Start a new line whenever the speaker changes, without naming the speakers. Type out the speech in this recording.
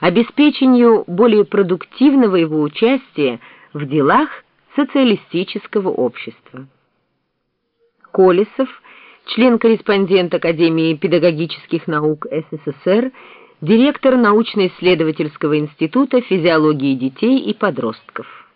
обеспечению более продуктивного его участия в делах социалистического общества. Колесов, член-корреспондент Академии педагогических наук СССР, директор научно-исследовательского института физиологии детей и подростков.